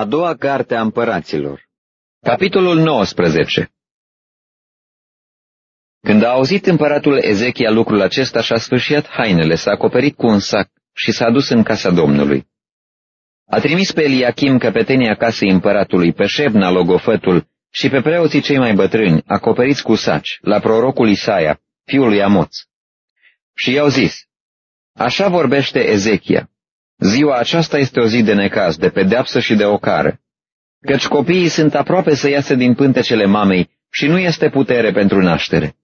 A doua carte a împăraților Capitolul 19 Când a auzit împăratul Ezechia lucrul acesta, și-a sfârșit hainele, s-a acoperit cu un sac și s-a dus în casa Domnului. A trimis pe Eliachim, căpetenia casei împăratului, pe Șebna, logofătul, și pe preoții cei mai bătrâni, acoperiți cu saci, la prorocul Isaia, fiul lui Amoț. Și i-au zis, Așa vorbește Ezechia, Ziua aceasta este o zi de necaz, de pedeapsă și de ocară, căci copiii sunt aproape să iasă din pântecele mamei și nu este putere pentru naștere.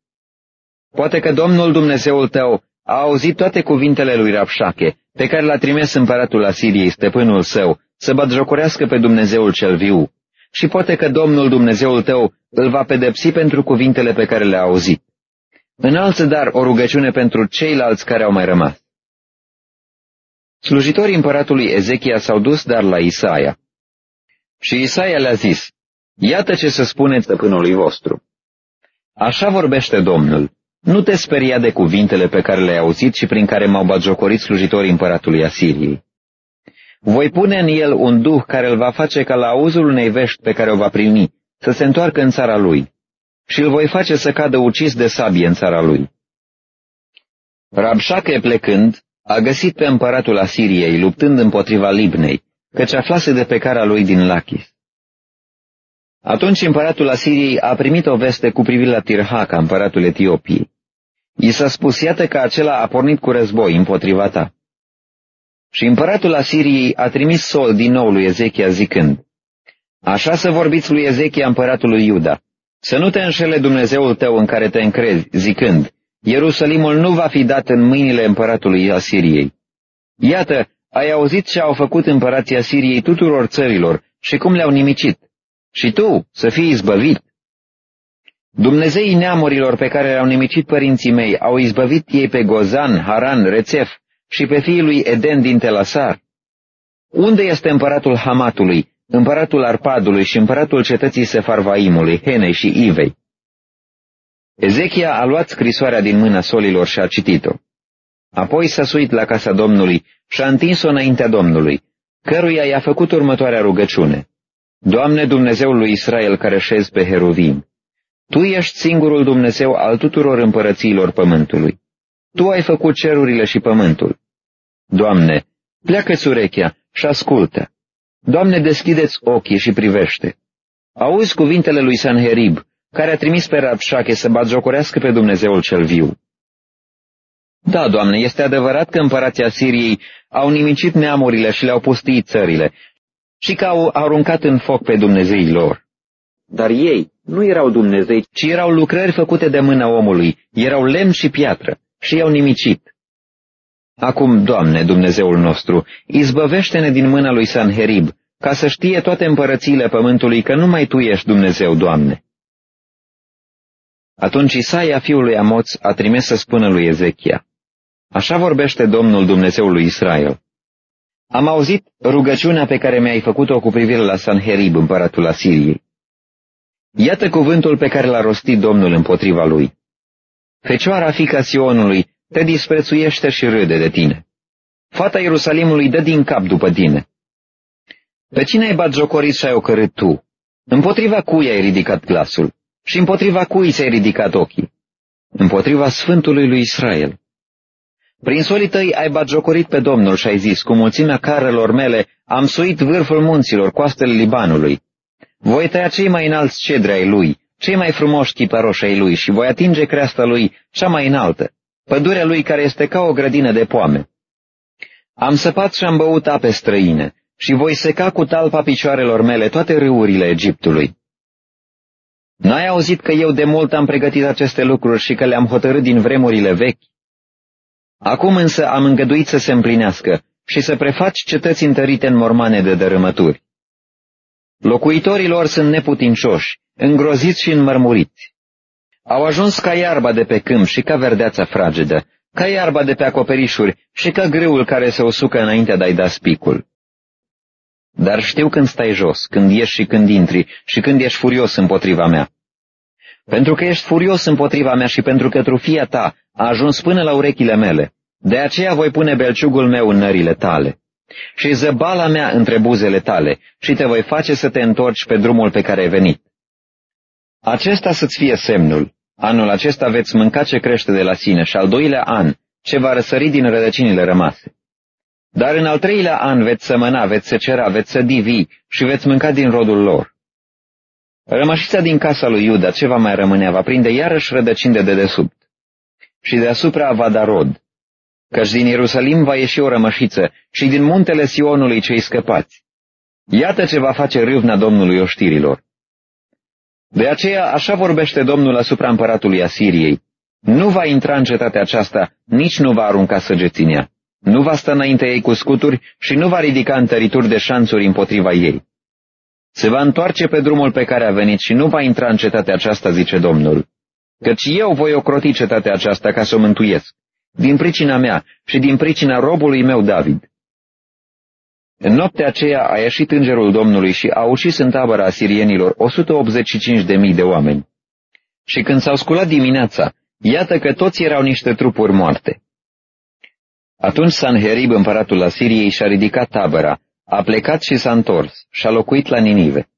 Poate că Domnul Dumnezeul tău a auzit toate cuvintele lui Rapșache, pe care l-a trimis împăratul Asiriei, stăpânul său, să batjocorească pe Dumnezeul cel viu, și poate că Domnul Dumnezeul tău îl va pedepsi pentru cuvintele pe care le-a auzit. Înalță dar o rugăciune pentru ceilalți care au mai rămas. Slujitorii împăratului Ezechia s-au dus dar la Isaia. Și Isaia le-a zis, Iată ce să spuneți stăpânului vostru. Așa vorbește Domnul, nu te speria de cuvintele pe care le-ai auzit și prin care m-au batjocorit slujitorii împăratului Asiriei. Voi pune în el un duh care îl va face ca la auzul unei vești pe care o va primi, să se întoarcă în țara lui, și îl voi face să cadă ucis de sabie în țara lui. Rabșache plecând, a găsit pe împăratul Asiriei luptând împotriva Libnei, căci aflase de pe cara lui din Lachis. Atunci împăratul Asiriei a primit o veste cu privire la Tirhaka, împăratul Etiopiei. I s-a spus, iată că acela a pornit cu război împotriva ta. Și împăratul Asiriei a trimis sol din nou lui Ezechia zicând, Așa să vorbiți lui Ezechia împăratului Iuda, să nu te înșele Dumnezeul tău în care te încrezi, zicând, Ierusalimul nu va fi dat în mâinile împăratului Asiriei. Iată, ai auzit ce au făcut împărații Asiriei tuturor țărilor și cum le-au nimicit. Și tu să fii izbăvit. Dumnezeii neamurilor pe care le-au nimicit părinții mei au izbăvit ei pe Gozan, Haran, Rețef și pe fiii lui Eden din Telasar. Unde este împăratul Hamatului, împăratul Arpadului și împăratul cetății Sefarvaimului, Henei și Ivei? Ezechia a luat scrisoarea din mâna solilor și a citit-o. Apoi s-a suit la casa Domnului și a întins-o înaintea Domnului, căruia i-a făcut următoarea rugăciune. Doamne Dumnezeul lui Israel care șezi pe Heruvim, Tu ești singurul Dumnezeu al tuturor împărățiilor pământului. Tu ai făcut cerurile și pământul. Doamne, pleacă-ți urechea și ascultă. Doamne, deschideți ochii și privește. Auzi cuvintele lui Sanherib, care a trimis pe Rabșache să batjocorească pe Dumnezeul cel viu. Da, Doamne, este adevărat că împărația Siriei au nimicit neamurile și le-au pustit țările și că au aruncat în foc pe Dumnezeii lor. Dar ei nu erau Dumnezei, ci erau lucrări făcute de mâna omului, erau lemn și piatră și i-au nimicit. Acum, Doamne, Dumnezeul nostru, izbăvește-ne din mâna lui Sanherib, ca să știe toate împărățiile pământului că numai Tu ești Dumnezeu, Doamne. Atunci Isaia, fiul lui Amoț, a trimis să spună lui Ezechia, Așa vorbește Domnul Dumnezeul lui Israel. Am auzit rugăciunea pe care mi-ai făcut-o cu privire la Sanherib, împăratul Asiriei. Iată cuvântul pe care l-a rostit Domnul împotriva lui. Fecioara fica Sionului te disprețuiește și râde de tine. Fata Ierusalimului dă din cap după tine. Pe cine ai bat jocorit și ai ocărât tu? Împotriva cui ai ridicat glasul? Și împotriva cui ți-ai ridicat ochii? Împotriva Sfântului lui Israel. Prin solii tăi ai batjocorit pe Domnul și ai zis, cu mulțimea carelor mele am suit vârful munților, coastele Libanului. Voi tăia cei mai înalți cedri ai lui, cei mai frumoși chiparoși ai lui și voi atinge creasta lui cea mai înaltă, pădurea lui care este ca o grădină de poame. Am săpat și am băut ape străine și voi seca cu talpa picioarelor mele toate râurile Egiptului. N-ai auzit că eu de mult am pregătit aceste lucruri și că le-am hotărât din vremurile vechi? Acum însă am îngăduit să se împlinească și să prefaci cetăți întărite în mormane de dărâmături. Locuitorii lor sunt neputincioși, îngroziți și înmărmuriți. Au ajuns ca iarba de pe câmp și ca verdeața fragedă, ca iarba de pe acoperișuri și ca greul care se usucă înainte de a-i da spicul. Dar știu când stai jos, când ieși și când intri și când ești furios împotriva mea. Pentru că ești furios împotriva mea și pentru că trufia ta a ajuns până la urechile mele, de aceea voi pune belciugul meu în nările tale. și zăbala mea între buzele tale și te voi face să te întorci pe drumul pe care ai venit. Acesta să-ți fie semnul. Anul acesta veți mânca ce crește de la sine și al doilea an ce va răsări din rădăcinile rămase. Dar în al treilea an veți sămăna, veți secera, veți sădi vii și veți mânca din rodul lor. Rămășița din casa lui Iuda, ce va mai rămâne, va prinde iarăși rădăcini de dedesubt. Și deasupra va da rod, căci din Ierusalim va ieși o rămășiță și din muntele Sionului cei scăpați. Iată ce va face râvna Domnului oștirilor. De aceea așa vorbește Domnul asupra împăratului Asiriei. Nu va intra în cetatea aceasta, nici nu va arunca săgeținea. Nu va sta înainte ei cu scuturi și nu va ridica întărituri de șanțuri împotriva ei. Se va întoarce pe drumul pe care a venit și nu va intra în cetatea aceasta, zice Domnul. Căci eu voi ocroti cetatea aceasta ca să o mântuiesc, din pricina mea și din pricina robului meu David. În noaptea aceea a ieșit îngerul Domnului și a ucis în tabăra asirienilor 185 de mii de oameni. Și când s-au sculat dimineața, iată că toți erau niște trupuri moarte. Atunci Sanherib, împăratul Asiriei, și-a ridicat tabăra, a plecat și s-a întors și a locuit la Ninive.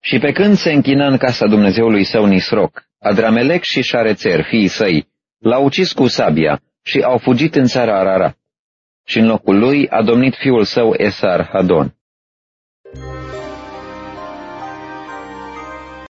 Și pe când se închina în casa Dumnezeului său Nisroc, Adramelec și Șarețer, fiii săi, l-au ucis cu sabia și au fugit în țara Ararat. Și în locul lui a domnit fiul său Esar Hadon.